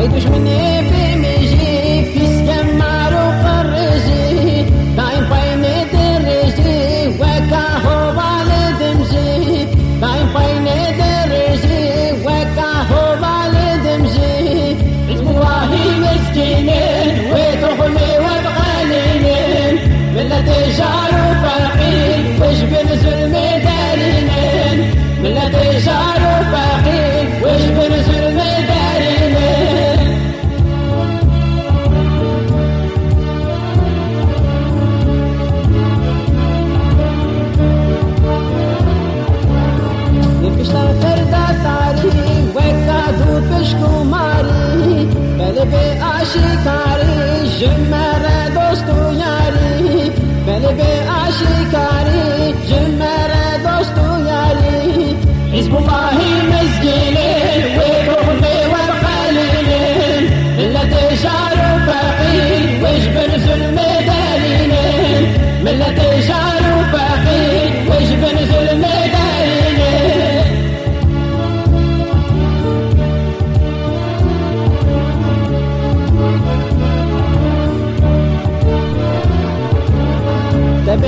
بغيتوش مني في ميجي في سكن معروف الرجي باين باين درجي وكا هو والد مجيد باين باين درجي وكا هو والد اسم الله مسكينين وتخمي وبغالينين ملة تجار وفقير وش بنزل مدارينين ملة تجار وفقير وش بنزل به آشکاری جمره دوست و یاری بله به آشکاری جمره دوست و یاری حزب الله مزگیله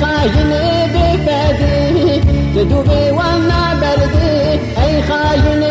خايني بفادي تدوبي وأنا بردي أي خايني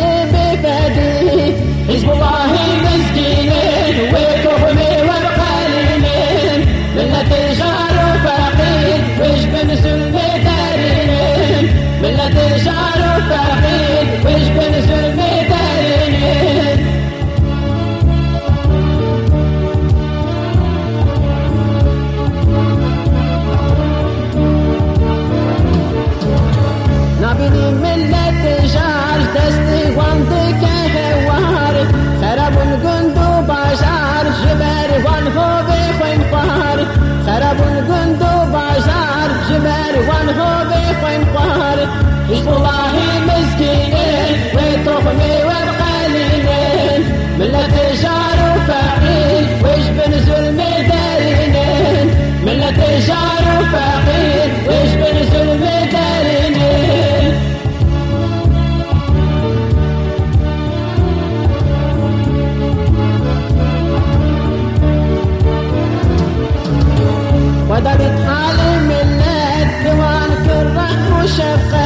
chef.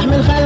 فاحمل خير